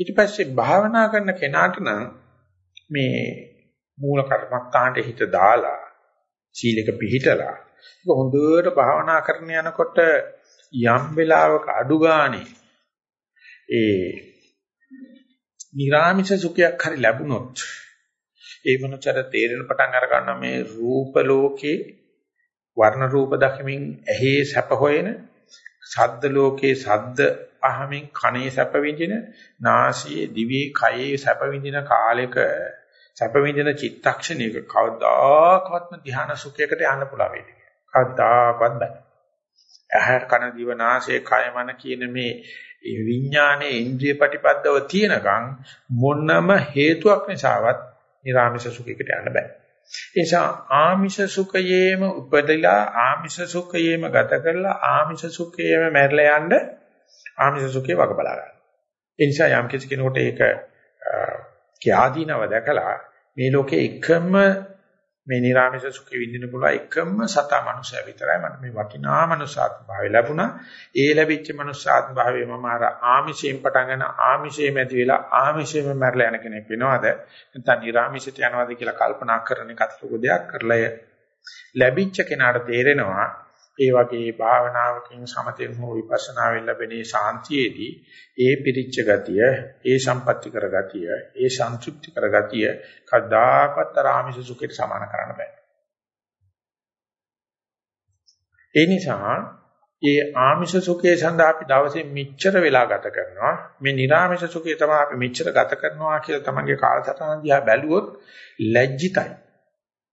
ඊට පස්සේ භාවනා කරන කෙනාට නම් මේ මූල කර්මස්ථානට හිත දාලා සීලක පිහිටලා ඒක හොඳට භාවනා කරන යනකොට යම් වෙලාවක අඩු ගානේ ඒ නිරාමිෂ සුඛයක් හරි ලැබුණොත් ඒ මොනතර තේරෙන පටන් අර ගන්න මේ රූප ලෝකේ වර්ණ රූප දකිමින් ඇහි සැප හොයන ශබ්ද ලෝකේ ශබ්ද අහමින් කනේ සැප විඳින නාසයේ දිවේ කයේ සැප විඳින කාලයක සැප විඳින චිත්තක්ෂණයක කවදාකවත්ම ධ්‍යාන සුඛයකට යන්න පුළුවන් වෙන්නේ. කවදාකවත් බෑ. ඇහැ කන දිව නාසය කය මන කියන මේ විඥානයේ ඉන්ද්‍රිය ප්‍රතිපදව තියෙනකන් මොනම හේතුවක් නිසාවත් නිර්ආමිෂ සුඛයකට යන්න බෑ. ඒ නිසා ආමිෂ සුඛයේම උපදලා ආමිෂ සුඛයේම ගත කරලා ආමිෂ සුඛයේම මැරලා යන්න ආමිෂ සුඛේ වග බලා ගන්න. ඒ නිසා යම් කිසි කෙනෙකුට ඒක කියාදීනව දැකලා මේ ලෝකේ එකම මේ නිර්ආමිෂ සුඛේ විඳින්න පුළුවන් එකම සතා මනුෂයා විතරයි මට මේ වටිනා මනුෂ්‍යාත්ම භාවය ලැබුණා. ඒ ලැබිච්ච මනුෂ්‍යාත්ම භාවය මම අර ආමිෂයෙන් පටන් ගන්න ආමිෂයෙන් ඇති වෙලා ආමිෂයෙන් මැරලා යන කෙනෙක් වෙනවද? නැත්නම් නිර්ආමිෂයට යනවද කියලා කල්පනා කරන එකත් ලොකු දෙයක් කරලා ලැබිච්ච කෙනාට තේරෙනවා ඒ වගේ භාවනාවකින් සමතෙන් හෝ විපස්සනාවෙන් ලැබෙන ශාන්තියේදී ඒ පිරිච්ච ගතිය, ඒ සම්පatti කර ගතිය, ඒ සන්තුෂ්ටි කර ගතිය කදාකත් රාමිස සුඛයට සමාන කරන්න බෑ. ඒ නිසා ඒ ආමිෂ සුඛයේ සඳහා අපි දවසේ මෙච්චර වෙලා ගත කරනවා මේ නිර්ආමිෂ සුඛය තමයි අපි මෙච්චර ගත කරනවා කියලා තමන්ගේ කාලසටහන දිහා බැලුවොත් ලැජ්ජිතයි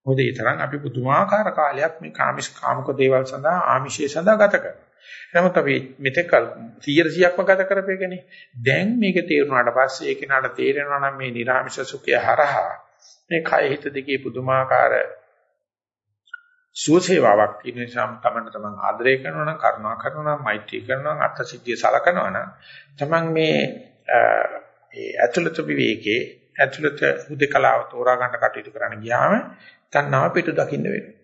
මොකද ඒ තරම් අපි පුදුමාකාර කාලයක් මේ කාමිස් කාමක දේවල් සඳහා ආමිෂයේ සඳහා ගත කරනවා. නමුත් අපි මෙතෙක් 100%ක්ම ගත කරපේකනේ. දැන් මේක තේරුණාට පස්සේ ඒක නට තේරෙනවා නම් මේ නිර්ආමිෂ සුඛය හරහා මේ කය හිත දෙකේ පුදුමාකාර සුවසේවාවක් තියෙන නිසා තමන්න තමන් ආදරය කරනවා නම් කරුණා කරනවා නම් මෛත්‍රී කරනවා නම් අත්සිද්ධිය සලකනවා නම් තමන් මේ ඒ ඇතුළත විවේකේ ඇතුළත හුදකලාව තෝරා ගන්න කටයුතු කරන්න ගියාම තණ්හාව පිටු දකින්න වෙනවා.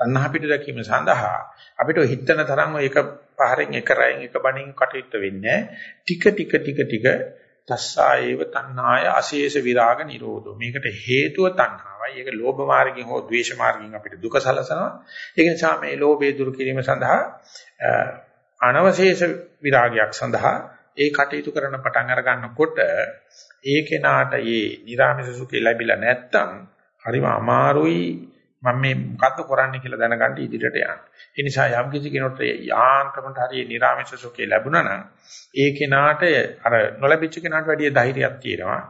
තණ්හා පිටු දැකීම සඳහා අපිට හිතන තරම් එක පහරෙන් එක රැයෙන් එක බණින් කටයුතු වෙන්නේ ටික ටික ටික ටික තස්සායේව තණ්හාය අශේෂ විරාග නිරෝධෝ. මේකට හේතුව තණ්හාවයි. ඒක ලෝභ මාර්ගයෙන් හෝ ද්වේෂ මාර්ගයෙන් අපිට දුක සලසනවා. ඒක නිසා මේ ලෝභය දුරු කිරීම සඳහා අනවශේෂ විරාගයක් සඳහා ඒ කටයුතු කරන පටන් අර ගන්නකොට ඒ කෙනාට මේ නිර්ාමිෂ සුඛය ලැබිලා නැත්තම් හරිම අමාරුයි මම මේ මොකද්ද කරන්නේ කියලා දැනගන්න ඉදිරියට යන්න. ඒ නිසා යම් කිසි කෙනෙකුට යාන්ත්‍රමට හරිය නිර්ආමිෂ සුඛය ලැබුණා නම් ඒ කෙනාට අර නොලැබිච්ච කෙනාට වැඩිය ධෛර්යයක් තියෙනවා.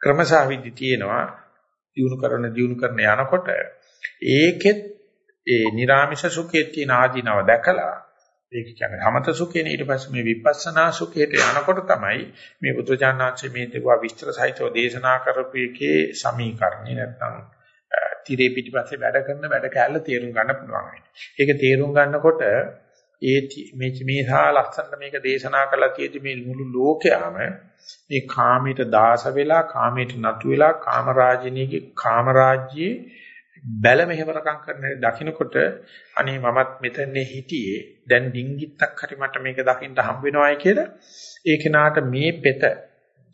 ක්‍රමසාවිදි තියෙනවා. දිනු කරන දිනු කරන යනකොට ඒකෙත් ඒ නිර්ආමිෂ සුඛයේ තියෙන ආධිනව දැකලා ඒක කියන්නේ සමත සුඛේන ඊට පස්සේ මේ විපස්සනා සුඛයට යනකොට තමයි මේ බුදුජානනාංශයේ මේ දේවා විස්තර සහිතව දේශනා කරපු එකේ සමීකරණේ නැත්නම් tire පිටිපස්සේ වැඩ කරන වැඩ කැලල තේරුම් ගන්න පුළුවන්. ඒක තේරුම් ගන්නකොට ඒ මේ මේහා ලස්සනට මේක දේශනා කළා කියදි මේ මුළු ලෝකයාම මේ කාමයට දාස වෙලා කාමයට නතු වෙලා කාමරාජිනීගේ කාමරාජ්‍යයේ බැල මෙහෙවරකම් කරන දකින්නකොට අනේ මමත් මෙතනේ හිටියේ. දැන් ඩිංගිත්තක් හරි මට මේක දකින්න හම්බ වෙනවායි කියලා. ඒ කෙනාට මේ පෙත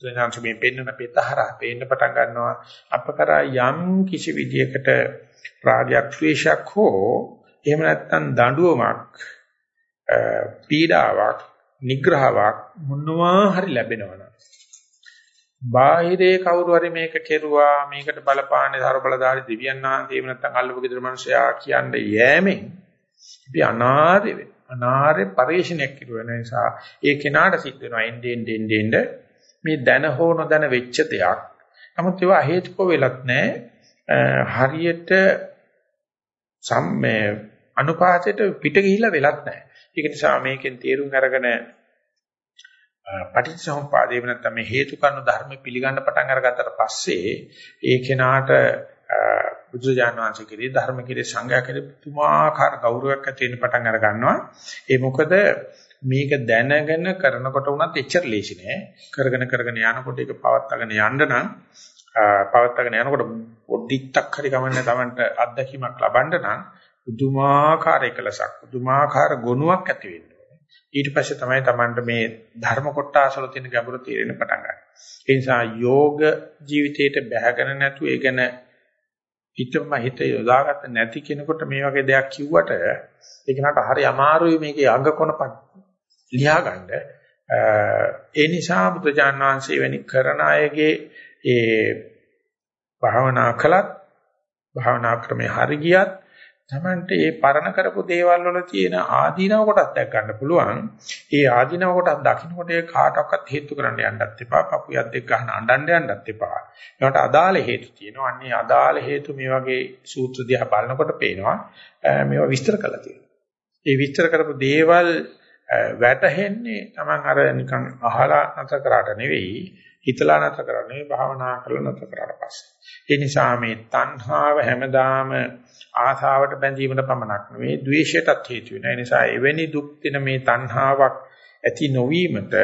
දෙනාංශ මේ පෙන්වන පෙත හරහා පේන්න පටන් ගන්නවා. අප කරා යම් කිසි විදියකට රාගයක් ද්වේෂයක් හෝ එහෙම නැත්නම් දඬුවමක් පීඩාවක් නිග්‍රහාවක් මොනවා හරි ලැබෙනවනම් බාහිරේ කවුරු හරි මේක කෙරුවා මේකට බලපාන්නේ ධර්ම බලදාරි දෙවියන් වහන්සේ එහෙම නැත්නම් අල්ලපු ගෙදර මිනිසයා කියන්නේ යෑමෙන් අපි අනාරේ වෙන අනාරේ පරිශ්‍රණයක් කිරුව නිසා ඒ කෙනාට සිද්ධ වෙනවා එන්නේ එන්නේ එන්නේ මේ දැන හෝ නොදැන වෙච්ච දෙයක්. නමුත් ඒවා හේතුක වෙලත් නැහැ. හරියට සම්මේ අනුපාතයට පිට ගිහිලා වෙලත් නැහැ. ඒක නිසා මේකෙන් තේරුම් අරගෙන පටිච්චසමුප්පාදේ නැත්නම් මේ හේතු කර්ම ධර්ම පිළිගන්න පටන් අරගත්තට පස්සේ ඒ කෙනාට බුදුජාන විශ්වාස කෙරේ ධර්ම කෙරේ සංඝයා කෙරේ පුදුමාකාර ගෞරවයක් ඇති වෙන්න පටන් අර ගන්නවා. ඒ මොකද මේක දැනගෙන කරනකොට උනත් එච්චර ලේසි නෑ. කරගෙන කරගෙන යනකොට ඒක පවත්වාගෙන යන්න නම් පවත්වාගෙන යනකොට පොඩ්ඩක් හරි ගමන්නේ Tamanට අත්දැකීමක් ලබන්න නම් පුදුමාකාර එකලසක් පුදුමාකාර ගුණයක් ඇති වෙන්න. ඊට පස්සේ තමයි Tamanට මේ ධර්ම කොටාසල තියෙන ගැඹුරු තේරෙන්න පටන් ගන්න. ඒ නිසා යෝග ජීවිතයට බැහැගෙන නැතුව ඒ ගැන හිතම හිත යොදාගත්ත නැති කෙනෙකුට මේ වගේ දෙයක් කිව්වට ඒක නට හරි අමාරුයි මේකේ අංග කොන ලියා ගන්න. ඒ නිසා බුදුජාන් වහන්සේ වෙනි කරන අයගේ ඒ භාවනා කළත් භාවනා ක්‍රමේ හරි ගියත් තමන්ට මේ පරණ කරපු දේවල් වල තියෙන ආදීනව කොටස් දැක් ගන්න පුළුවන්. ඒ ආදීනව කොටස් දකින්නකොට ඒ කාටවත් හේතු කරන්න යන්නත් එපා. පපුයක් දෙක ගන්න අඬන්න යන්නත් එපා. ඒකට අදාළ හේතු තියෙනවා. අන්නේ අදාළ හේතු මේ වගේ සූත්‍ර දිහා බලනකොට පේනවා. මේවා විස්තර කරලා තියෙනවා. ඒ විස්තර කරපු දේවල් වැටහෙන්නේ Taman අර නිකන් අහලා නැතර කරාට නෙවෙයි හිතලා නැතර කරන්නේ භාවනා කරලා නැතර කරාට පස්සේ. ඒ නිසා මේ තණ්හාව හැමදාම ආසාවට බැඳීමට පමණක් නෙවෙයි ද්වේෂයටත් හේතු වෙනවා. ඒ නිසා එවැනි දුක් දින මේ තණ්හාවක් ඇති නොවීමට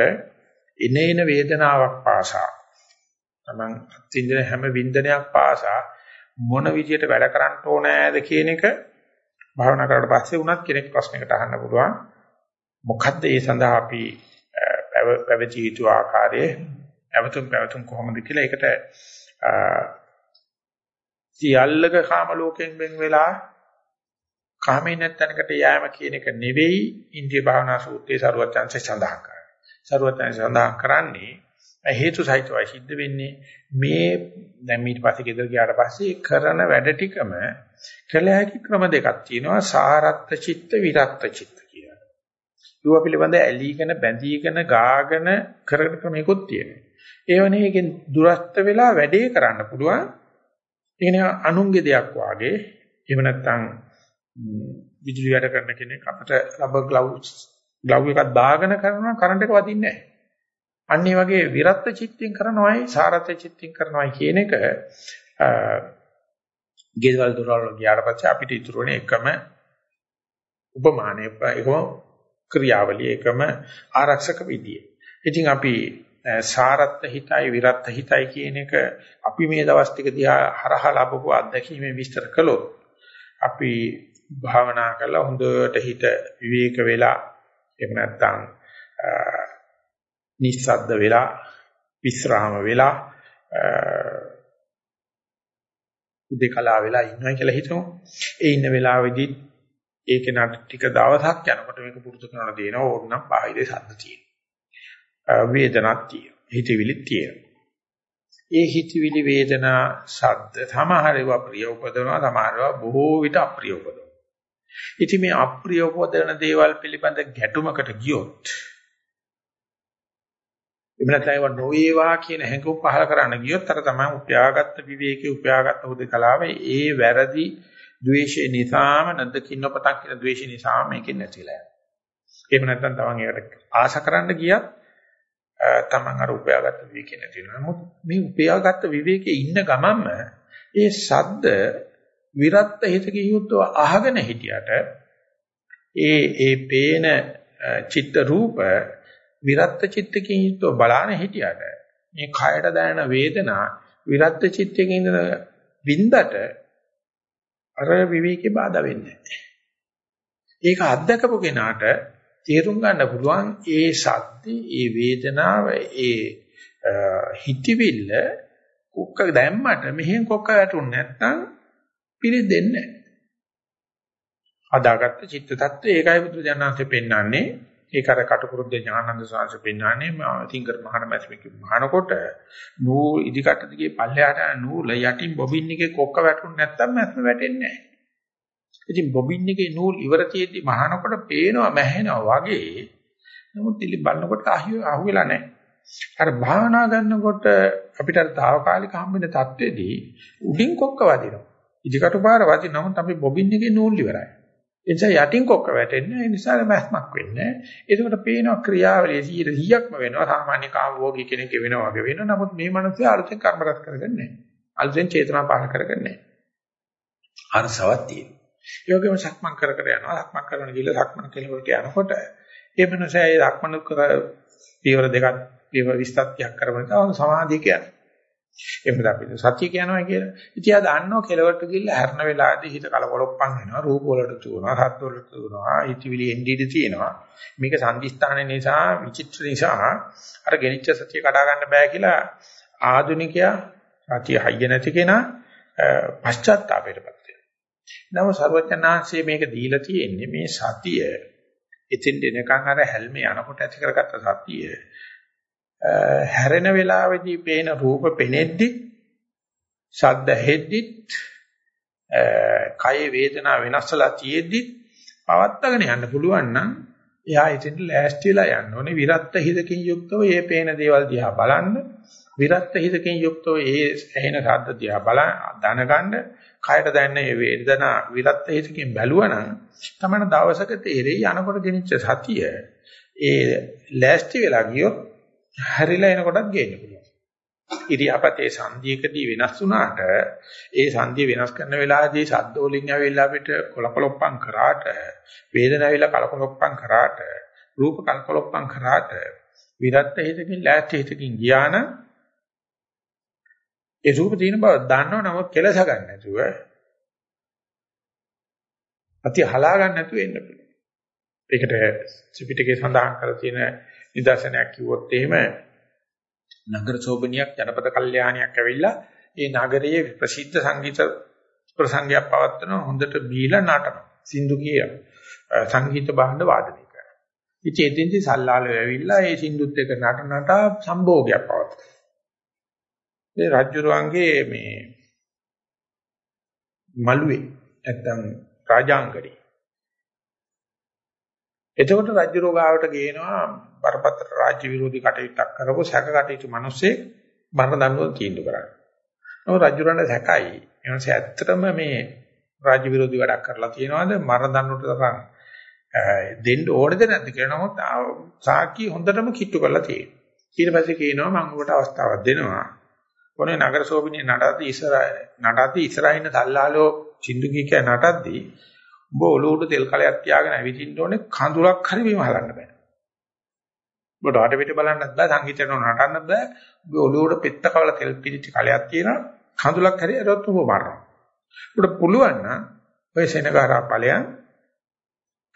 එනේන වේදනාවක් පාසා තමන් අත්විඳින හැම වින්දනයක් පාසා මොන විදියට වැඩ කරන්න ඕනෑද කියන එක භාවනා කරලා පස්සේ උනත් කෙනෙක් ප්‍රශ්නයකට අහන්න පුළුවන්. මොකද්ද ඒ සඳහා අපි පැවති යුතු ආකාරයේ පැවතුම් පැවතුම් කොහොමද කියලා ඒකට සියල්ලක කාම ලෝකයෙන් වෙන් වෙලා කාමයෙන් නැත්නම්කට යෑම කියන එක නෙවෙයි ඉන්දිය භාවනා සූත්‍රයේ සරුවත්‍යංශය සඳහන් කරන්නේ. සරුවත්‍යංශය සඳහන් කරන්නේ හේතු සහිතවයි සිද්ධ වෙන්නේ මේ දැන් ඊට පස්සේ ගෙදර ගියාට පස්සේ කරන වැඩ ටිකම කළ හැකි ක්‍රම දෙකක් තියෙනවා සාරත්ත චිත්ත විරක්ත චිත්ත කියලා. ඊව පිළිබඳ ඇලීගෙන බැඳීගෙන ගාගෙන කරන ක්‍රමයකොත් තියෙනවා. ඒවනේ එකෙන් දුරස්ත වෙලා වැඩේ කරන්න පුළුවන්. ඒකනේ අනුන්ගේ දෙයක් වාගේ එහෙම නැත්නම් විදුලි වැඩ කරන කෙනෙක් අපිට රබර් ග්ලව්ස් ග්ලව් එකක් දාගෙන කරනවා කරන්ට් එක වදින්නේ නැහැ. අන්න ඒ වගේ විරත් චිත්තයෙන් කරනවායි සාරත් චිත්තයෙන් කරනවායි කියන එක ගෙදවල් දොරවල් ගියාට පස්සේ අපිට ඉතුරු වෙන එකම උපමානය එකම ක්‍රියාවලිය එකම ආරක්ෂක විදිය. ඉතින් අපි සාරත්ත හිතයි විරත්ත හිතයි කියන එක අපි මේ දවස් ටික දිහා හරහා ලැබපු අත්දැකීමෙන් විස්තර කළොත් අපි භාවනා කරලා හොඳට හිත විවේක වෙලා එහෙම නැත්නම් නිස්සද්ද වෙලා විස්රාම වෙලා උදේකලා වෙලා ඉන්නවා කියලා හිතමු. ඒ ඉන්න වෙලාවේදී ඒක නට ටික දවසක් යනකොට මේක පුරුදු කරන දේනවා ඕනනම් බාහිරේ සද්ද තියෙනවා. වේදනක් තියෙනවා. හිතවිලිත් තියෙනවා. ඒ හිතවිලි වේදනා ශබ්ද සමහර ඒවා ප්‍රිය උපදවනවා සමහර ඒවා බොහෝ විට අප්‍රිය උපදවනවා. ඉතින් මේ අප්‍රිය උපදවන දේවල් පිළිබඳ ගැටුමකට ගියොත් එමෙන්නත් ඒවා නොවේවා කියන හැඟුම් පහල කරන්න ගියොත් අර තමයි උපයාගත්ත විවේකී උපයාගත්ත උදකලාව ඒ වැරදි ද්වේෂය නිසාම නැදකින්න පතක් කියන ද්වේෂය නිසා මේකෙන් නැතිලා යනවා. එහෙම නැත්නම් තමන් ඒකට ආශ කරන්න ගියත් තමන් අර උපයාගත්ත විවේකේ නැති වෙනවා. නමුත් මේ උපයාගත්ත විවේකේ ඉන්න ගමන්ම ඒ සද්ද විරත් හිතකින් යුක්තව අහගෙන හිටියට ඒ ඒ පේන චිත්ත රූප විරත් චිත්තකින් යුක්තව බලාන හිටියට මේ කයට දැනෙන වේදනා විරත් චිත්තකින් ඉඳන වින්දට අර විවේකේ බාධා වෙන්නේ නැහැ. ඒක අත්දකපු කෙනාට තේරුම් ගන්න පුළුවන් ඒ සද්දේ, ඒ වේදනාව, ඒ හිතවිල්ල කුක්ක දැම්මට මෙහෙන් කොක්ක වැටුනේ නැත්නම් පිළිදෙන්නේ නැහැ. හදාගත්ත චිත්ත tattwa ඒකයි බුදුජානනාංශයෙන් පෙන්වන්නේ. ඒක අර කටුකුරුද්ද ඥානන්ද සාංශ පෙන්වන්නේ තිංකර මහාන මැස්මික මහානකොට නූල් ඉදිකට දිගේ පල්ලෙහාට නූල යටින් බොබින් එකේ කොක්ක වැටුනේ නැත්නම් මැස්ම වැටෙන්නේ නැහැ. ඉතින් බොබින් එකේ නූල් ඉවර තියෙද්දි මහානකොට පේනවා මැහෙනවා වගේ. නමුත් ඉලි බලනකොට අහුවෙලා නැහැ. අර භාවනා ගන්නකොට අපිට අර తాවකාලික හම්බෙන தත්ත්වෙදී උඩින් කොක්ක වදිනවා. ඉදිකට පාර වදින නමුත් අපි බොබින් එකේ නූල් ඉවරයි. ඒ නිසා යටින් කොක්ක වැටෙන්නේ ඒ නිසා මැස්මක් වෙන්නේ. ඒකට පේනවා ක්‍රියාවලිය 100%ක්ම වෙනවා. සාමාන්‍ය කාමෝගී කෙනෙක් වෙනවා වගේ වෙනවා. නමුත් මේ මිනිස්සු අලුතෙන් කර්ම රැස් කරගන්නේ නැහැ. අලුතෙන් චේතනා පාල කරගන්නේ නැහැ. අර සවත්තියේ ඒ වගේම සක්මන් කර කර යනවා. සක්මන් කරන ගිහලා සක්මන් කෙලවරට යනකොට ඒ මනසේ ඒ සක්මන් කර පියවර දෙකක් පියවර 20ක් කරගෙන තමයි සමාධිය කියන්නේ. එහෙමද අපි සතිය කියනවා කියලා. ඉතියා දන්නෝ කෙලවට ගිහිල්ලා හැරන වෙලාවේදී හිත කලකොලොප්පන් වෙනවා. රූප වලට තුනවා, සද්ද වලට තුනවා, හිතවිලි එන්ඩීඩි තියෙනවා. මේක සංදිස්ථාන නිසා, විචිත්‍ර නිසා අර ගෙනිච්ච සතිය කඩා ගන්න බෑ කියලා ආධුනිකයා සතිය හයිය නැති කෙනා පශ්චාත්තාපයටපත් වෙනවා. නම සර්වඥාන්සේ මේක දීලා තියෙන්නේ මේ සතිය. එතෙන් දෙනකන් අර හැල්මේ යනකොට ඇති කරගත්ත සතිය හැරෙන වෙලාවේදී පේන රූප පෙනෙද්දි ශබ්ද හෙද්දිත් කය වේදනා වෙනස්ලා තියෙද්දි පවත්තගෙන යන්න පුළුවන් නම් එයා ඉතින් ලෑස්ති වෙලා යන්න ඕනේ. විරත්ත හිතකින් යුක්තව මේ පේන දේවල් දිහා බලන්න. විරත්ත හිතකින් යුක්තව ඒ ඇහෙන ශබ්ද දිහා බලන දැනගන්න කයට දැනෙන මේ වේදනා විරත්ත හිතකින් බැලුවනම් තමයි දවසක තේරෙයි යනකොට ගෙනිච්ච සතිය ඒ ලෑස්ති වෙලා ගියොත් හැරිලා එනකොටත් ගේන්න පුළුවන්. ඉරියාපතේ සංධියකදී වෙනස් වුණාට ඒ සංධිය වෙනස් කරන වෙලාවේදී ශබ්ද වලින් ඇවිල්ලා අපිට කොලකොලොප්පම් කරාට වේදනාව ඇවිල්ලා කලකොලොප්පම් කරාට රූප කලකොලොප්පම් කරාට විරත් හිතකින් ලෑස්ති හිතකින් ගියාන ඒ රූප තියෙන බව දන්නව නමුත් කෙලස ගන්න නැතුව අති හලා ගන්න නැතුව එන්න පුළුවන්. ඒකට ත්‍රිපිටකයේ සඳහන් කරලා තියෙන නිදර්ශනයක් කිව්වොත් එහෙම නගර සෝබනියක් ජනපද කල්යාණියක් ඇවිල්ලා ඒ නගරයේ ප්‍රසිද්ධ සංගීත ප්‍රසංගයක් පවත්වන හොඳට බීලා නටන සින්දු කිය සංගීත භාණ්ඩ වාදනය කරනවා. ඉතින් එදින්දි සල්ලාලෝ ඇවිල්ලා ඒ සින්දුත් එක්ක නට නටා සම්භෝගයක් පවත්වනවා. ඒ රජුරුවන්ගේ මේ මළුවේ නැත්තම් රාජාංගණේ එතකොට රජුරෝ ගාවට ගේනවා බරපතල රාජ්‍ය විරෝධී කටයුත්තක් කරපු සැක කටයුතු මිනිස්සේ මරණ දඬුවම් තීන්දුව කරන්නේ. නමුත් රජුරන්ට සැකයි. එනස ඇත්තටම මේ රාජ්‍ය විරෝධී වැඩක් කරලා තියෙනවද මරණ දඬුවමට තරම් දෙන්න ඕනද නැද්ද කියලා නමුත් සාකි හොඳටම කිට්ටු කරලා තියෙනවා. ඊට පස්සේ කියනවා මම ඔබට අවස්ථාවක් දෙනවා. කොනේ නගර සෝබිනේ නටද්දී ඉස්සර නටද්දී ඉස්සරහින් තල්ලාලෝ සින්දු කීක නටද්දී උඹ ඔලුවට තෙල් කලයක් තියාගෙන ඇවිදින්න ඕනේ කඳුලක් හරි බිම හලන්න බෑ. ඔබට අට පිට බලන්නත් බෑ සංගීතයට නටන්න බෑ. උඹ ඔලුවට පෙත්ත කවල තෙල් පිටිච්ච කලයක් තියෙනවා කඳුලක් හරි අරවත් උඹ මරනවා. ඔබට පුළුවන් නම් ඔය සෙනගාරා ඵලයන්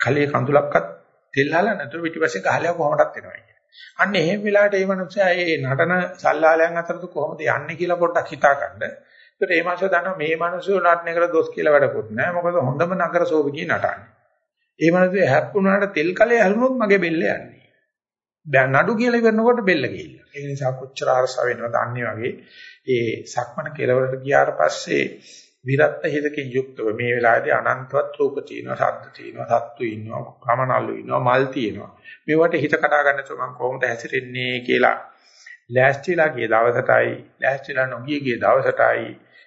කලේ කඳුලක්වත් තෙල් හලන්න නැතුව පිටිපස්සේ ගහලා කොහොමදත් එනවා කියන්නේ. අන්න එහෙම වෙලාවට මේ මනුස්සයා මේ නටන සල්ලාලයන් අතරද කොහොමද යන්නේ කියලා පොඩ්ඩක් හිතාගන්න. ඒකට මේ මාසෙ දන්නවා මේ මිනිස්සු නටන එකට දොස් කියලා වැඩකුත් නැහැ. මොකද හොඳම නගර සෝබිකී නටන්නේ. ඒ මිනිස්සු හැප්පුණාට තෙල් කලේ හැලුනොත් මගේ බෙල්ල යන්නේ. දැන් නඩු කියලා ඉවරනකොට බෙල්ල ගිහිල්ලා. ඒ නිසා කොච්චර අරස වෙනවද අන්නේ වගේ ඒ සක්මන කෙලවරට ගියාට පස්සේ විරත් හිතකින් යුක්තව මේ වෙලාවේදී අනන්තවත් රූප තියෙනවා, ශබ්ද තියෙනවා, සත්තු ඉන්නවා, කමනල්ලු ඉන්නවා, මල් තියෙනවා. මේවට හිත කඩා ගන්න තුම කොහොමද හැසිරෙන්නේ කියලා ලෑස්තිලා ගිය දවසටයි, ලෑස්තිලා නොගිය ගිය දවසටයි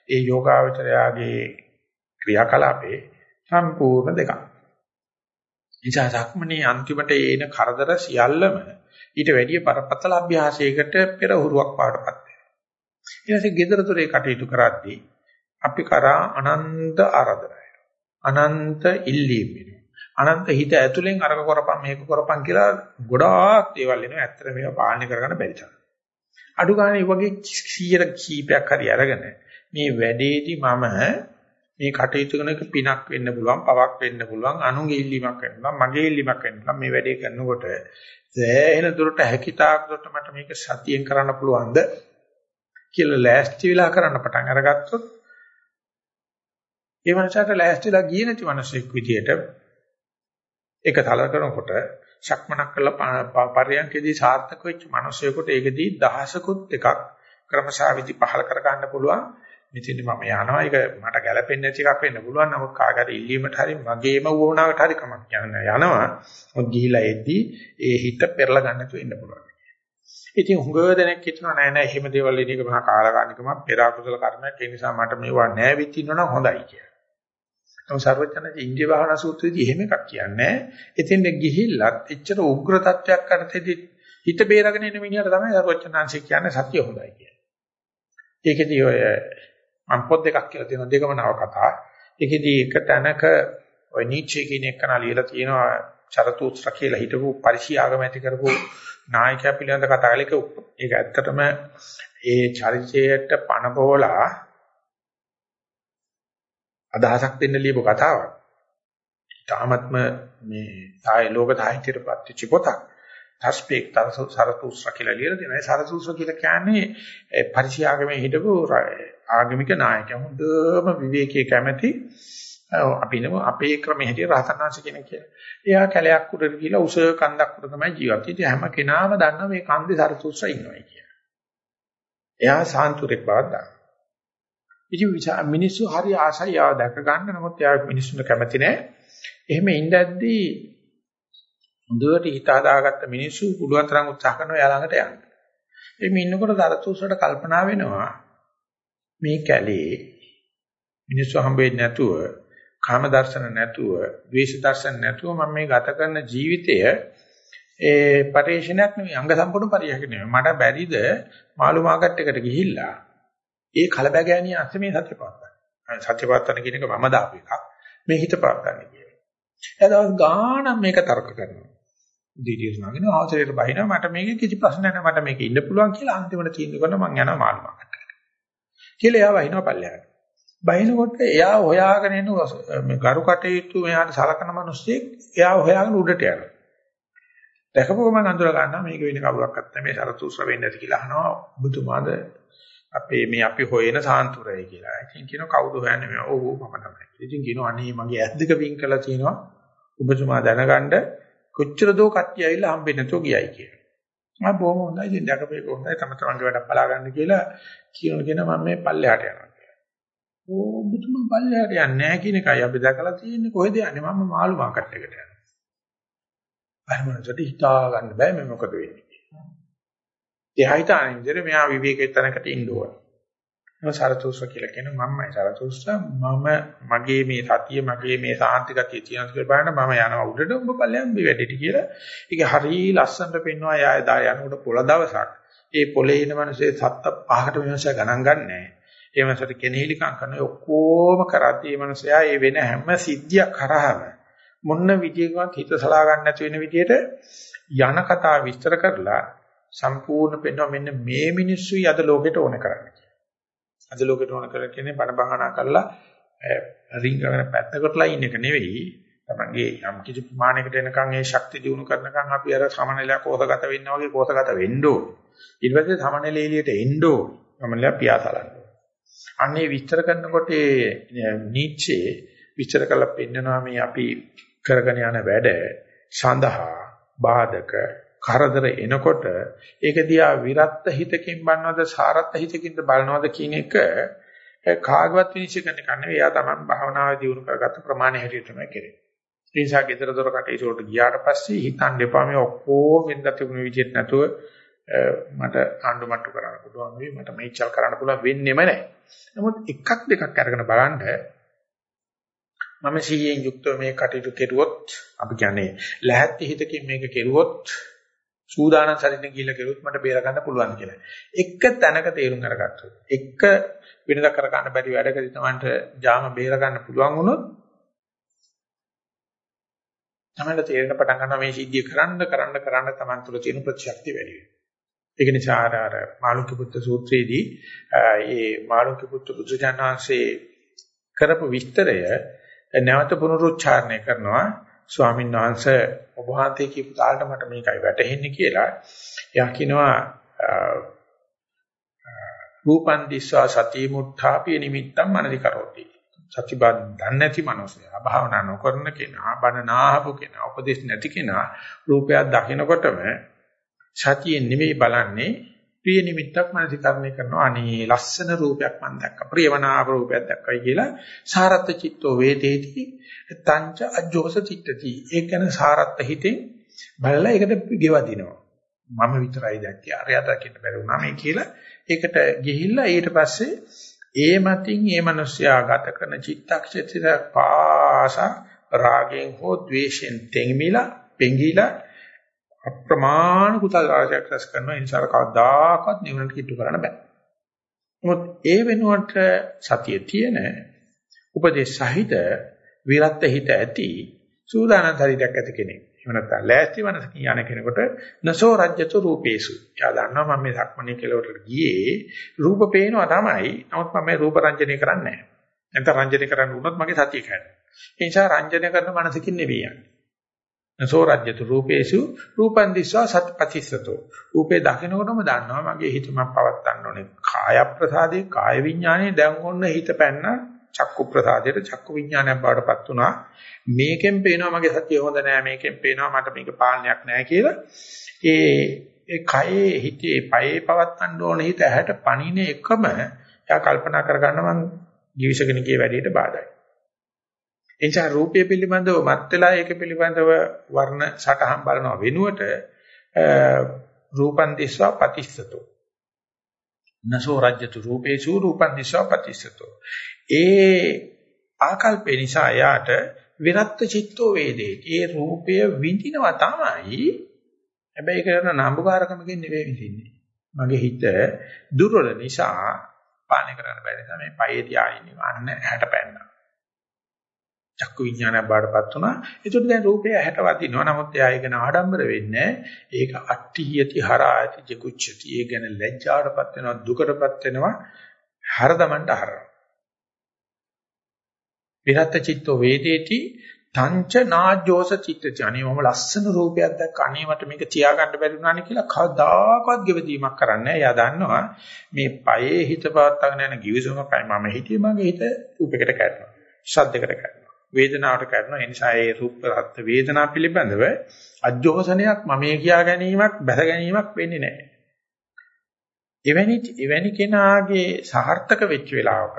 ඒ යෝගාවචරයාගේ ක්‍රියාකලාපේ සම්පූර්ණ දෙකක්. නිසා සක්මනේ අන්තිමට එන කරදර සියල්ලම ඊට වැඩිය පරපතල අභ්‍යාසයකට පෙරහුරුවක් පාඩපත් වෙනවා. ඊට පස්සේ gedara thore කටයුතු කරද්දී අපි කරා අනන්ත ආරාධනය. අනන්ත ඉල්ලීම් අනන්ත හිත ඇතුලෙන් අරක කරපම් මේක කරපම් කියලා ගොඩාක් දේවල් එනවා. ඇත්තට මේවා පාලනය කරගන්න බැරි තරම්. අඩු ගන්න වගේ 100 කීපයක් හරි අරගෙන මේ වැඩේදී මම මේ කටයුතු කරන එක පිනක් වෙන්න පුළුවන්, පවක් වෙන්න පුළුවන්, අනුගේ ඉල්ලීමක් වෙන්න පුළුවන්, මගේ ඉල්ලීමක් වෙන්න පුළුවන්. මේ වැඩේ කරනකොට සෑහෙන දුරට හැකිතාක් දුරට මට මේක සතියෙන් කරන්න පුළුවන්ද කියලා ලෑස්ති වෙලා කරන්න පටන් අරගත්තොත් ඒ මනසට ලෑස්තිලා ගියේ නැති මිනිසෙක් විදියට ඒක තල කරනකොට ශක්මනක් කරලා පරියන්කේදී සාර්ථක වෙච්ච මිනිසෙකුට ඒකදී දහසකුත් එකක් ක්‍රමශාවිදි පහල කර ගන්න පුළුවන්. මෙතෙන්දි මම යනවා. ඒක මට ගැළපෙන්නේ නැති එකක් වෙන්න පුළුවන්. නමුත් කාගට ඉල්ලීමට හරි මගේම වුණාකට හරි කමක් යනවා. මොකද ගිහිලා එද්දී ඒ හිත පෙරලා ගන්න තු වෙන්න පුළුවන්. ඉතින් හුඟ දෙනෙක් හිතනවා නෑ නෑ එහෙම දේවල් එන එක මහා කාලකානිකම පෙර අකුසල කර්මයක්. ඒ නිසා මට මේවා නෑ වෙච්ච ඉන්නවනම් හොඳයි කියලා. නමුත් සර්වඥාගේ ඉන්දිය භාවනා සූත්‍රයේදී එහෙම එකක් කියන්නේ එතෙන්ද ගිහිල්ලත් එච්චර උග්‍ර තත්වයක් කරතේදී හිත බේරගෙන ඉන්න මිනිහට තමයි සර්වඥාන්සේ කියන්නේ සත්‍ය හොඳයි කියන්නේ. ඒකෙදී ඔය මම පොත් දෙකක් කියලා තියෙනවා දෙකම නව කතා. ඒකෙදී එක තැනක ඔය නීචේ කියන එක කන ලියලා තියෙනවා චරතුත්‍ර කියලා හිටපු පරිශී ආගම ඇති කරපු නායකයා පිළිබඳ කතා කළේක ඒක ඇත්තටම ඒ චරිතයට පණ පොවලා අදහසක් දෙන්න ලියපු කතාවක්. තාමත්ම මේ සාය ලෝක සාහිත්‍යයට පත්‍චි පොතක්. තස්පේක් සරතුස්ර කියලා ලියලා තියෙනවා. ඒ සරතුස්ර කියලා කියන්නේ පරිශාගමේ හිටපු ආගමික නායකයා. හොඳම විවේකී කැමැති අපි නම අපේ ක්‍රමයේ හැටියට රහතන් වහන්සේ කෙනෙක් කියලා. එයා කැලයක් උඩට ගිහිලා උස කන්දක් උඩ තමයි ජීවත් වෙන්නේ. හැම කෙනාම දන්නවා මේ කන්දේ සරතුස්ර ඉන්නවයි කියලා. එයා සාන්තුරෙක් බවක් දන්නවා. ඉතින් මිනිස්සු හරි ආසයි ආව දැක ගන්න නමුත් එයා මිනිස්සුන්ට කැමති නැහැ. එහෙම ඉඳද්දී හොඳට හිත හදාගත්ත මිනිස්සු පුළුවන් තරම් උත්සාහ කරනවා එයා ළඟට යන්න. එimhe ඉන්නකොට දරතුස්සට කල්පනා වෙනවා මේ කැලේ මිනිස්සු හම්බෙන්නේ නැතුව, කාම දර්ශන නැතුව, ද්වේෂ දර්ශන නැතුව මම මේ ගත කරන ජීවිතය ඒ පරිශ්‍රණයක් නෙවෙයි අංග සම්පූර්ණ පරිශ්‍රණයක් නෙවෙයි. මට බැරිද මාළු මාකට් එකට ගිහිල්ලා ඒ කලබගෑනිය අස්සේ මේ සත්‍ය පාත්තන. සත්‍ය පාත්තන කියන එක මම දාපු එකක්. මේ හිත පාත්තන්නේ කියලා. එදාස් ගාන මේක තර්ක කරනවා. දීඩියස් නගින ආශ්‍රයයට බහිනවා මට මේක කිසි ප්‍රශ්නයක් නැහැ මට මේක ඉන්න පුළුවන් කියලා අන්තිමට තීන්දුව කරනවා මං යනවා මාළු මාකට් එකට. කියලා එයා වහිනවා පල්ලෙහාට. බහිනකොට එයා හොයාගෙන එන මේ ගරු කටයුතු මෙයාට සලකන මිනිස්සෙක් එයා හොයාගෙන උඩට යනවා. දැකපුවම මම අඳුර ගන්නවා මේක වෙන කවුරක්වත් නැහැ මේ සරතුස්ර වෙන්නේ නැති කියලා අහනවා ඔබතුමාද අපේ මේ අපි හොයන සාන්තුරය කියලා. ඉතින් කියනවා කවුද හොයන්නේ මේ? ඔව් මම තමයි. ඉතින් කියනවා අනේ මගේ ඇස් දෙක වින් කරලා තියෙනවා. ඔබතුමා දැනගන්න කොච්චර දෝ කට්ටිය ඇවිල්ලා හම්බෙන්නේ නැතෝ ගියයි කියලා. මම බොහොම හොඳයි ඉතින් දැකපේක හොඳයි තම තමන්ගේ වැඩක් බලා ගන්න කියලා කියනවා කියන මම මේ පල්ලෙහාට යනවා කියලා. ඕ ඔබතුමා පල්ලෙහාට යන්නේ නැහැ කියන එකයි අපි දැකලා තියෙන්නේ කොහෙද යන්නේ මම මාළු මාකට් එකට යනවා. අරමුණට හිතා ගන්න බෑ මේ මොකද වෙන්නේ. එයා හිතාන ඉඳලා මෙයා විවේකයේ තැනකට ඉන්න ඕන. මම සරතුස්ස කියලා කියන මමයි සරතුස්ස මම මගේ මේ සතිය මගේ මේ සාන්ති ගතිය තියෙනවා කියලා බලන්න මම යනවා උඩට ඔබ පල්ලෙන් මේ වැඩේට කියලා. ඒක හරිය ලස්සනට පෙන්වනවා යා එදා යනකොට පොළ දවසක්. ඒ පොළේ ඉන මිනිස්සේ සත්ත පහකට මිනිස්සු ගණන් ගන්නෑ. ඒ මිනිස්සට කෙනෙහිලිකම් කරන ඔක්කොම කරද්දී මේ මිනිස්සයා ඒ වෙන හැම සිද්ධියක් කරාම මොන විදියකවත් හිත සලා ගන්න නැති වෙන විදියට යන කතාව විස්තර කරලා සම්පූර්ණ පෙන්වන මෙන්න මේ මිනිස්සුයි අද ලෝකෙට ඕන කරන්නේ කියලා. අද ලෝකෙට ඕන කරලා කියන්නේ බණ භාවනා කරලා රින්ගගෙන පැත්තකටලා ඉන්න එක නෙවෙයි. තමන්ගේ යම් කිසි ප්‍රමාණයකට එනකන් ඒ ශක්තිය දිනු කරනකන් අපි අර සමනලයා කෝසගත වෙන්න වගේ කෝසගත වෙන්න ඕන. ඊට පස්සේ සමනලේ එළියට එන්න ඕන. සමනලයා පියාසලන්න ඕන. අන්නේ විස්තර කරනකොට නීචේ විස්තර කරලා පෙන්නනවා මේ අපි කරගෙන යන වැඩ සඳහා බාධක කරදර එනකොට ඒක දිහා විරත් හිතකින් බලනවද සාරත් හිතකින්ද බලනවද කියන එක කාගවත් විනිශ්චය කරන්න කන්නේ එයා තමයි භාවනාවේ දියුණු කරගත්ත ප්‍රමාණය හැටියට තමයි කෙරෙන්නේ. ඒ නිසා ගෙදර දොර කටේ ඒකට ගියාට පස්සේ හිතන්න එපා මේ ඔක්කොම වෙනද තිබුණු විදිහට නැතුව මට ආණ්ඩු මට්ටු කරන්න පුළුවන් වෙයි මට මේචල් කරන්න පුළුවන් වෙන්නේම නැහැ. නමුත් එකක් දෙකක් අරගෙන බලන්න මම සීයෙන් යුක්තව මේ කටයුතු කෙරුවොත් අපි කියන්නේ ලැහැත්ති හිතකින් මේක කෙරුවොත් සූදානම් සරින්න ගිහිල්ලා කෙරුවොත් මට බේර ගන්න පුළුවන් කියලා. එක තැනක තේරුම් අරගත්තොත් එක වෙනද කර ගන්න බැරි වැඩකදී තමන්ට ජාම බේර ගන්න පුළුවන් වුණොත් තමන්ට තේරෙන පටන් ගන්නවා මේ සිද්ධිය කරන්න කරන්න කරන්න තමන් තුළ තියෙන ප්‍රතිශක්තිය වැඩි වෙනවා. ඒක නිසා අර අර මාළුක්‍ය පුත්‍ර සූත්‍රයේදී ඒ මාළුක්‍ය පුත්‍ර බුදුජානනාංශේ කරපු විස්තරය නැවත පුනරුච්චාරණය කරනවා ස්වාමීන් වහන්සේ ඔබ වහන්සේ කියපු තාලට මට මේකයි වැටහෙන්නේ කියලා. එයා කියනවා රූපන් දිස්වා සති මුත්ථාපිය නිමිත්තම් මනදි කරෝති. සතිබන් දන්නේ නැති මනුස්සයා භාවනා නොකරන කෙනා බණ නාහපු කෙනා උපදේශ නැති කෙනා රූපයක් දකිනකොටම සතියෙන් නෙමෙයි බලන්නේ ප්‍රිය නිමිත්තක් මනසිකරණය කරනවා. අනේ ලස්සන රූපයක් මම දැක්කා. ප්‍රියමනාප රූපයක් දැක්කයි කියලා සාරත් චිත්තෝ වේදේති. තංච අජෝස චිත්තති. ඒක ගැන සාරත් හිතෙන් බලලා ඒකට ගෙවදිනවා. මම විතරයි දැක්කේ. අරයා දකින්න බැරි වුණා මේ කියලා ඒකට ගිහිල්ලා ඊට පස්සේ ඒ මතින් ඒ මිනිස්යා ගත කරන චිත්තක්ෂේත්‍ර පාස රාගෙන් හෝ ද්වේෂෙන් තෙමිලා පෙඟිලා අප්‍රමාණ කුසල රාශියක් රැස් කරනවා ඒ නිසා කවදාකවත් නිවනට කිට්ටු කරන්න බෑ. නමුත් ඒ වෙනුවට සතිය තියෙන උපදේශ සහිත විරත් හිත ඇති සූදානම් ශරීරයක් ඇති කෙනෙක්. එහෙම නැත්නම් ලෑස්ති මනස කියන කෙනෙකුට නසෝ රජ්‍යතු රූපේසු. එයා දන්නවා මම මේ සක්මණේ කෙලවරට ගියේ රූප පේනවා තමයි. නමුත් මම මේ රූප රංජනය කරන්නේ නැහැ. නැත්නම් රංජනය කරන්න වුණොත් මගේ සතිය කැඩෙනවා. ඒ නිසා රංජනය කරන මනසකින් නෙවෙයි යන්නේ. නසෝ රජ්‍යතු රූපේසු රූපං දිස්වා සත්පතිස්සතෝ. රූපේ දකිනකොටම දන්නවා මගේ හිත මම පවත්තන්න ඕනේ. කාය ප්‍රසාදේ කාය විඥානේ දැන් ඔන්න හිත පැන්න චක්කු ප්‍රසාදයට චක්කු විඥානයක් බවටපත් වුණා. මේකෙන් පේනවා මගේ සතිය හොඳ නෑ මේකෙන් පේනවා මට මේක පාලනයක් නෑ කියලා. ඒ ඒ කයේ හිතේ පයේ පවත්තන්න ඕන හිත ඇහැට පණින එකම එයා කල්පනා කරගන්න මං ජීවිසගෙන ගිය වැඩේට බාධායි. එනිසා රූපය පිළිබඳව මත් වෙලා ඒක පිළිබඳව වර්ණ සටහන් බලනවා වෙනුවට රූපන් දිස්වා පතිස්සතෝ. නසෝ රජ්‍යතු රූපේසු රූපන් දිස්වා පතිස්සතෝ. ඒ ආකල්පේ නිසා යාට විරත් චිත්තෝ වේදේ ඒ රූපය විඳිනවා තමයි. හැබැයි කරන නම්බුකාරකමකින් නෙවෙයි විඳින්නේ. මගේ හිත දුර්වල නිසා පාලනය කරන්න බැරි නිසා මේ පයේ තියාගෙන අන්න හැට පැන්නා. චක්කු විඥානය බාඩපත් වුණා. ඒකට දැන් රූපය ඇහැට වදිනවා. නමුත් එයා ඒක ආඩම්බර වෙන්නේ ඒක අට්ඨියති හරායති ජිකුච්ඡති. ඒ ගැන ලැජ්ජාටපත් වෙනවා, දුකටපත් වෙනවා, හරදමන්ට හරනවා. විරත් චිත්තෝ වේදේති තංච නාජ්ජෝස චිත්තච අනේ මම ලස්සන රූපයක් දැක්ක අනේ මට මේක තියාගන්න බැරි වුණානේ කියලා කවදාකවත් ගෙවදීමක් කරන්නේ නැහැ. එයා දන්නවා මේ පයේ හිත පවත්වාගෙන යන givisumකයි මම හිතේ මගේ හිත රූපයකට කැඩෙනවා. ශබ්දයකට කැඩෙනවා. වේදනාවට කරනවා. ඒ නිසා ඒ රූප රත් වේදනා පිළිබඳව අජෝසනයක් මමේ කියා ගැනීමක් බැස ගැනීමක් වෙන්නේ නැහැ. එවැනි එවැනි කෙනාගේ සාර්ථක වෙච්ච වෙලාවක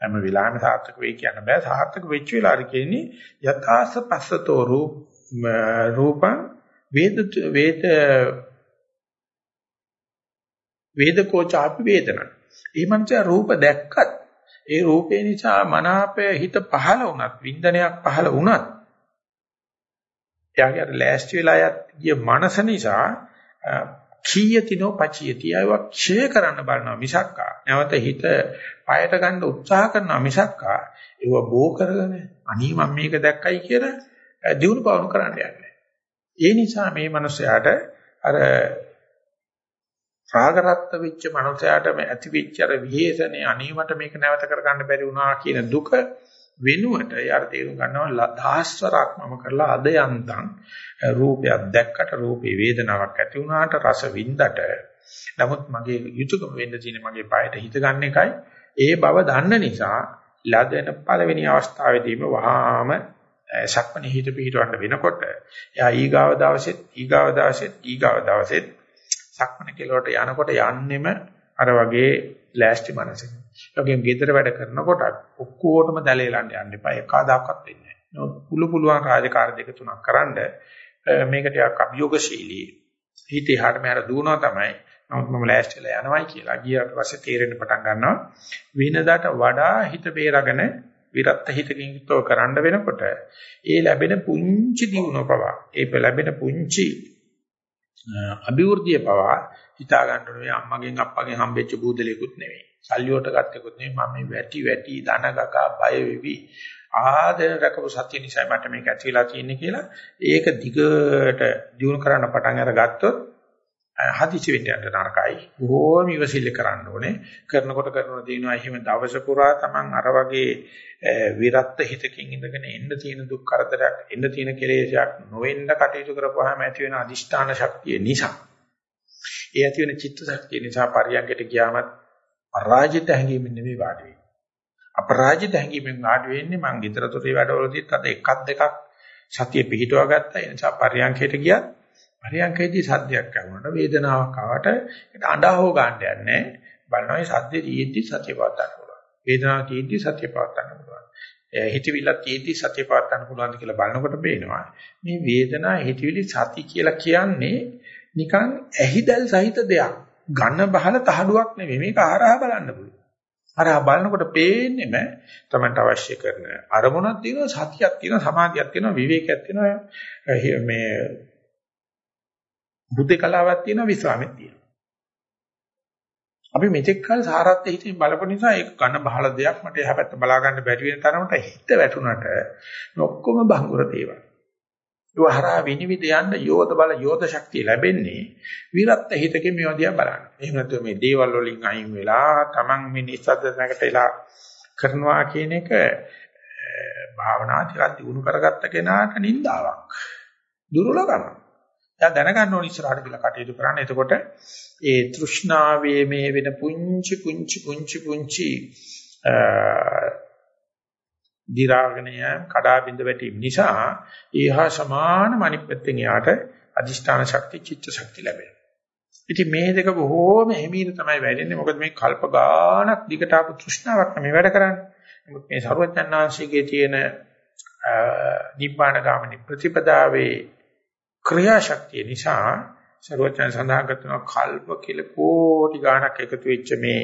හැම වෙලාවෙම සාර්ථක වෙයි කියන්න බෑ. සාර්ථක වෙච්ච වෙලාවට කියන්නේ යථාස පස්සතෝ රූප රූපං වේද වේද වේදකෝචාපි වේදනං. ඒ මනුස්සයා රූප දැක්කත් ඒ රූපේ නිසා මනාපය හිත පහළ වුණත් වින්දනයක් පහළ වුණත් එයාගේ අර ලෑස්ති වෙලා ගිය මනස නිසා කීයතිනෝ පචියති. අයව ක්ෂය කරන්න බලනවා මිසක්කා. නැවත හිත পায়ට ගන්න උත්සාහ කරනවා මිසක්කා. ඒව බෝ කරගෙන අනී මම මේක දැක්කයි කියලා දිනු පවණු කරන්න යන්නේ. ඒ නිසා මේ මනුස්සයාට අර රාගරත්ත වෙච්ච මනුස්සයාට මේ ඇති වෙච්ච අර විහෙසනේ අනීමට මේක නැවත කරගන්න බැරි වුණා කියන දුක වෙනුවට යාර තේරුම් ගන්නවා දහස්වරක් මම කරලා අද යන්තම් රූපයක් දැක්කට රූපේ වේදනාවක් ඇති වුණාට රස වින්දට. නමුත් මගේ යුතුයකම වෙන්න තියෙන මගේ পায়ට හිත ගන්න එකයි. ඒ බව දන්න නිසා ලදෙන පළවෙනි අවස්ථාවේදීම වහාම සක්මණේ හිත පිහිටවන්න වෙනකොට එයා ඊගාව දවසෙත් ඊගාව දවසෙත් ඊගාව දවසෙත් සක්මන කෙලවට යනකොට යන්නෙම අර වගේ ලෑස්ති මනසකින්. ඒ වගේම ගෙදර වැඩ කරනකොට ඔක්කොටම දැලේලන්න යන්න එපා. එකදාකවත් වෙන්නේ නැහැ. පුළු පුළුවන් රාජකාරී දෙක තුනක් කරන්ඩ මේක ටිකක් අභියෝගශීලී. හිතේ හැට මෙහර දුවනවා තමයි. නමුත් මම ලෑස්තිලා යනවායි කියලා ගියාට පස්සේ තේරෙන්න පටන් ගන්නවා. විනදාට වඩා හිත බේරගෙන විරත් හිතකින් යුක්තව කරන්න වෙනකොට ඒ ලැබෙන පුංචි දිනුව පවා ඒ ලැබෙන පුංචි අභිවෘද්ධිය පවා හිතා ගන්න ඕනේ අම්මගෙන් අප්පගෙන් හම්බෙච්ච බූදලයකුත් නෙවෙයි. සල්ලි වලට ගත්තෙකුත් නෙවෙයි. මම මේ වැටි වැටි ධන ගගා බය වෙවි. ආදෙන රකපු සත්‍ය නිසා මට මේක ඇති වෙලා තියෙන්නේ කියලා ඒක දිගට දියුණු කරන්න පටන් අරගත්තොත් හදිසි වෙන්න යන නරකයි. බොහෝම ඉවසිල්ල කරන්න ඕනේ. කරනකොට කරන දිනවා එහෙම දවස පුරා Taman අර වගේ විරත් හිතකින් ඉඳගෙන එන්න තියෙන දුක් කරදරයක්, එන්න තියෙන කෙලෙසයක් නොවෙන්න කටයුතු කරපුවාම ඇති වෙන අදිෂ්ඨාන ශක්තිය නිසා. ඒ ඇති වෙන චිත්ත ශක්තිය නිසා පරියන්කට ගියාමත් පරාජිත හැඟීමෙන් නෙමෙයි වාඩි වෙන්නේ. අපරාජිත හැඟීමෙන් වාඩි වෙන්නේ මං ඊතරතොරේ වැඩවලදීත් අද එකක් දෙකක් සතිය පිහිටුවා ගත්තා. ඒ නිසා පරියන්කයට ගියත් පරියන්කේදී සද්දයක් ඇහුනට වේදනාවක් ආවට ඒක අඬා හො ගන්න යන්නේ බලනවා මේ සද්දේ තියෙද්දි සතිය පවත් ගන්න පුළුවන්. වේදනාව තියෙද්දි සතිය පවත් ගන්න පුළුවන්. හිතවිල්ල තියෙද්දි සතිය පවත් ගන්න පුළුවන්ද කියලා බලනකොට පේනවා. මේ වේදනාව හිතවිලි සති කියලා කියන්නේ නිකන් ඇහිදල් සහිත දෙයක්. ඝන බහල තහඩුවක් නෙමෙයි. මේක ආරහා බලන්න පුළුවන්. අරහා බලනකොට පේන්නේම තමන්ට අවශ්‍ය කරන අරමුණක් තියෙනවා සතියක් තියෙනවා සමාධියක් තියෙනවා විවේකයක් තියෙනවා. මේ බුද්ධ කලාවක් තියෙනවා විස්රාමෙත් තියෙනවා. අපි මෙතෙක් කල සාරත් හිතින් බලපු නිසා ඒක කන බහල දෙයක් මට එහා පැත්ත බලා ගන්න බැරි වෙන තරමට හිත වැටුණට ඔක්කොම බංගුර දේවල්. වහරා විනිවිද යන්න යෝධ බල යෝධ ශක්තිය ලැබෙන්නේ විරත් හිතකින් මේවා දිහා බලන්න. එහෙම නැත්නම් මේ දේවල් වලින් අයින් වෙලා Taman මේ නිස්සද්දනකට එලා කරනවා කියන එක භාවනා ටිකක් දිනු කරගත්ත කෙනාට නින්දාවක්. දුර්වලකමක්. එයා දැනගන්න ඕන ඉස්සරහට කියලා කටයුතු කරන්න. එතකොට ඒ තෘෂ්ණාවේ මේ වෙන පුංචි පුංචි පුංචි පුංචි දි รา ගණය කඩා බිඳ වැටීම නිසා ඒහා සමාන මනිපෙත්තෙන් යාට අදිෂ්ඨාන ශක්තිය චිත්ත ශක්තිය ලැබෙනවා. ඉතින් මේ දෙක බොහෝම හිමීර තමයි වැඩෙන්නේ. මොකද මේ කල්ප ගානක් දිගට ආපු තෘෂ්ණාවක් මේ වැඩ කරන්නේ. මොකද මේ සර්වඥාන්සේගේ තියෙන නිබ්බාන ගාමිනී ප්‍රතිපදාවේ ක්‍රියාශක්තිය නිසා සර්වඥයන් සඳහන් කරන කල්ප කියලා කෝටි ගාණක් එකතු වෙච්ච මේ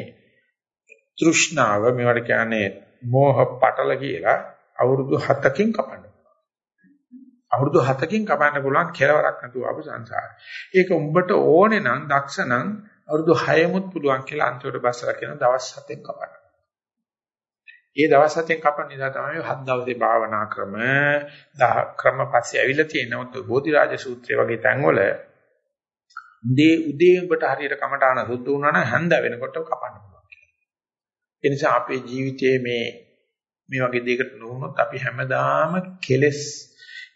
තෘෂ්ණාව මේවට කියන්නේ මෝහ පටල කියලා අවුරුදු 7කින් කපන්න අවුරුදු 7කින් කපන්න පුළුවන් කෙලවරක් නැතුව ආපු සංසාරය. ඒක උඹට ඕනේ නම් දක්ෂ නම් අවුරුදු 6මුත් පුළුවන් කියලා අන්තිමට බස්සලා කියන දවස් 7ෙන් කපන්න. ඒ දවස් 7ෙන් කපන නිසා තමයි හත් දවසේ භාවනා ක්‍රම දහ ක්‍රම පස්සේ ඇවිල්ලා තියෙනවොත් බෝධිරාජ සූත්‍රය වගේ තැන්වල උදේ උදේ උඹට හරියට කමඨාන සුද්ධ වුණා නම් හැන්ද වෙනකොට කපන්න පුළුවන් කියලා. ඒ නිසා අපේ ජීවිතයේ මේ මේ වගේ දෙයකට නොවුනොත් අපි හැමදාම කෙලෙස්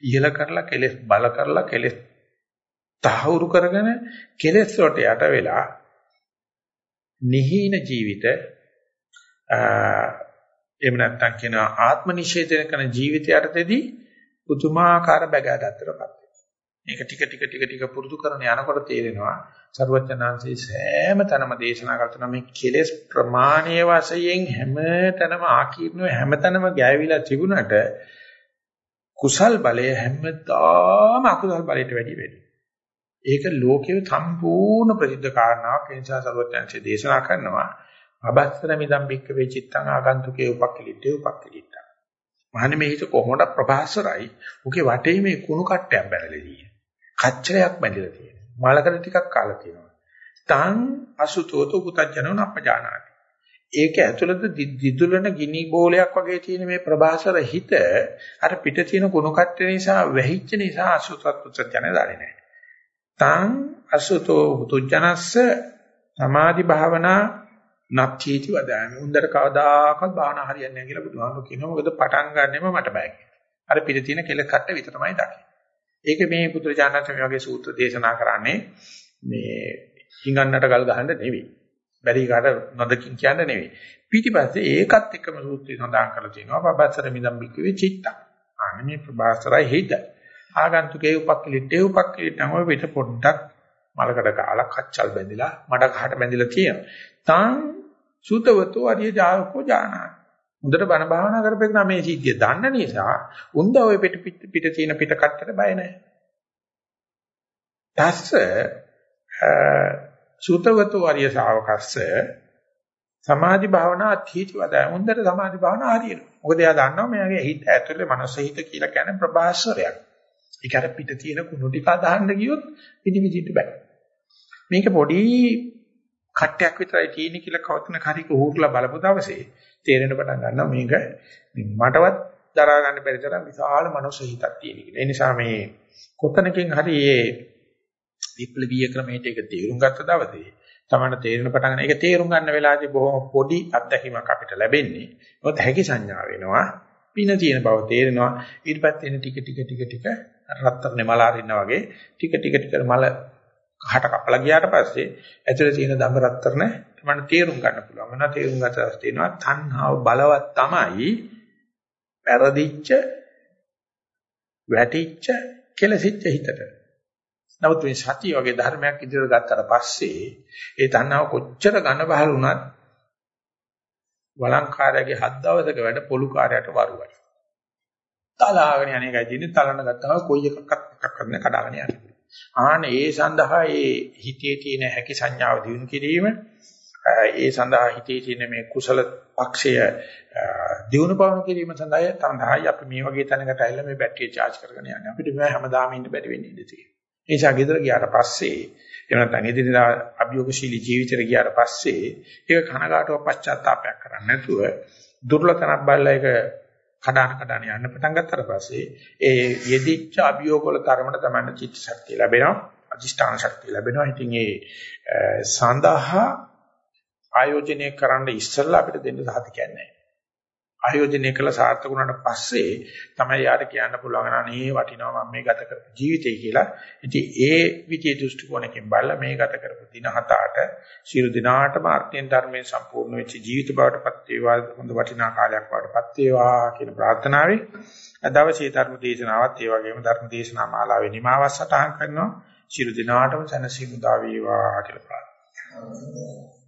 ඉහල කරලා කෙලෙස් බල කරලා කෙලෙස් තහවුරු කරගෙන කෙලෙස් වලට යට වෙලා නිහීන ජීවිත එහෙම නැත්නම් කියන ආත්ම නිෂේධන කරන ජීවිතයටදී පුදුමාකාර බැගෑටතරපත් වෙනවා. මේක ටික ටික ටික ටික පුරුදු කරන යනකොට තේරෙනවා සර්වඥාන්සේ සෑම තැනම දේශනා කරන මේ කෙලෙස් ප්‍රමාණීය වශයෙන් හැම තැනම ආකීර්ණව හැම තැනම ගෑවිලා තිබුණට කුසල් බලය හැමදාම අකුසල් බලයට වැඩි වෙනවා. ඒක ලෝකයේ සම්පූර්ණ ප්‍රසිද්ධ කාරණාවක් ඒ නිසා සර්වඥාන්සේ දේශනා කරනවා අබස්සර මිදම් බික්ක වේ චිත්තං ආගන්තුකේ උපක්ඛලිටේ උපක්ඛලිට. මහන්නේ මේ හිත කොහොමද ප්‍රභාසරයි. උගේ වටේ මේ කුණු කට්ටයක් බැලලා තියෙනවා. කච්චරයක් බැඳලා තියෙනවා. මලකඩ ටිකක් කාලා තියෙනවා. තං අසුතෝතු පුතඥෝ නප්පජානාති. ඒක ඇතුළත දිදුලන ගිනි බෝලයක් වගේ තියෙන මේ ප්‍රභාසර හිත අර පිට තියෙන කුණු කට්ටේ නිසා වැහිච්ච නිසා අසුතත් පුතඥය දන්නේ නැහැ. තං අසුතෝ පුතඥස්ස සමාධි භාවනා නත්ථීති වදාමි. උන්දර කවදාකවත් භාවනා හරියන්නේ නැහැ කියලා බුදුහාමුදුරු කියනවා. මොකද පටන් ගන්නෙම මට බෑ කියලා. අර පිට තියෙන කෙල කට්ට විතරමයි දකින්නේ. ඒක මේ පුදුරජානක මේ වගේ සූත්‍ර දේශනා කරන්නේ මේ හිඟන්නට ගල් ගහන්න නෙවෙයි. බැරි කාට නොදකින් කියන්න නෙවෙයි. පිටිපස්සේ ඒකත් එක්කම සූත්‍රය සඳහන් කරලා තියෙනවා. පබස්සර මිදම් බික්කවේ චිත්ත. ආනමේ ප්‍රබාසරයි හිත. ආගන්තුකේ උපක්කලිටේ උපක්කලිටම පිට පොඩ්ඩක් මලකඩ කාලා කච්චල් බැඳිලා මඩ කහට බැඳිලා තියෙනවා. තං සුතවතෝ අරිය ජායකෝ ජානා. හොඳට බණ භාවනා කරපෙන්න මේ සිද්ධිය දන්න නිසා උන්ද ඔය පිට පිට තියෙන පිට කට්ටට බය නැහැ. තස්ස සුතවතෝ අරිය ශාවකස්ස සමාධි භාවනා අධීති වදයි. හොඳට සමාධි භාවනා හරියනවා. මොකද එයා දන්නවා මෙයාගේ හිත ඇතුලේ මනස හිත කියලා කියන්නේ ප්‍රභාස්වරයක්. ඒක අර පිට තියෙන කුණු ටික අදහන්න ගියොත් පිටිවිදිට බෑ. මේක පොඩි කට්ටයක් විතරයි තියෙන්නේ කියලා කවතන හරික හුරුලා බලපු දවසේ තේරෙන පටන් ගන්නවා මේක මටවත් දරා ගන්න බැරි තරම් විශාල මනස හිතක් තියෙන කියලා. ඒ නිසා මේ කොතනකින් හරි මේ විප්ලවීය ක්‍රමයට ඒක තේරුම් ගත්ත දවසේ තමයි තේරෙන පටන් ගන්න. ඒක තේරුම් ගන්න වෙලාවදී බොහොම පොඩි අත්දැකීමක් අපිට ලැබෙන්නේ. මොකද හැකි සංඥා වෙනවා. පින තියෙන බව තේරෙනවා. ඊට පස්සේ එන ටික ටික ටික ටික රත්තරනේ මල අරිනා වගේ ටික ටික ටික මල කහට කපලා ගියාට පස්සේ ඇතුලේ තියෙන දඹ රත්තරන තමයි තේරුම් ගන්න පුළුවන්. මොනවා තේරුම් ගන්නද තියෙනවා තණ්හාව බලවත් තමයි පෙරදිච්ච වැටිච්ච කෙලසිච්ච හිතට. නමුත් මේ සතිය වගේ ධර්මයක් ඉදිරියට ගත්තට පස්සේ ඒ තණ්හාව කොච්චර ඝන බහල් වුණත් වළංකාරයගේ හත් දවසක වැඩ පොලු කාර්යයට වරුවයි. තලාගෙන යන්නේ එකයි තියෙන්නේ තලන ගත්තාම කොයි එකක්වත් එකක් කරන්න කඩාගෙන යන්නේ. ආන ඒ සඳහා ඒ හිතේ තියෙන හැකි සංඥාව දිනු කිරීම ඒ සඳහා හිතේ තියෙන මේ කුසල පක්ෂය දිනු පවන කිරීම සඳහා තඳහායි අපි මේ වගේ තැනකට ඇවිල්ලා මේ බැටරිය charge කරගෙන යන්නේ. අපිට මේ හැමදාම ඉන්න බැරි වෙන්නේ ඉඳී තියෙනවා. ඒ නිසා ගෙදර ගියාට පස්සේ එහෙම නැත්නම් එදිනෙදා අභියෝගශීලී ජීවිතේට ගියාට පස්සේ ඒක කනගාටුව පශ්චාත්තාවයක් කරන්නේ නැතුව දුර්ලභ තනක් බලලා ඒක කඩන කඩන යන්න පටන් ගත්තට පස්සේ ඒ යෙදිච්ච අභියෝග වල තරමට තමයි චිත්ත ශක්තිය ලැබෙනවා. අධිෂ්ඨාන ශක්තිය ලැබෙනවා. ඉතින් ඒ සඳහා ආයෝජනය කරන්න ඉස්සෙල්ලා අපිට දෙන්න සාධකයක් නැහැ. ආයෝජනය කළ සාර්ථක වුණාට පස්සේ තමයි යාට කියන්න පුළුවන් අනේ වටිනවා මම මේ ගත කරපු ජීවිතය කියලා. ඉතින් ඒ විචේ දෘෂ්ටි කෝණයෙන් බලලා මේ ගත කරපු දින හතට සියලු දිනාටම අර්ථයෙන් ධර්මයෙන් සම්පූර්ණ වෙච්ච ජීවිත බවටපත් වේවා හොඳ වටිනා කාලයක් වඩපත් වේවා කියන ප්‍රාර්ථනාවයි. අදවසේ ධර්ම දේශනාවත් ඒ වගේම ධර්ම දේශනා මාලාවේ නිමාවක් සටහන් කරනවා. සියලු දිනාටම සැනසීම උදා වේවා කියලා ප්‍රාර්ථනා.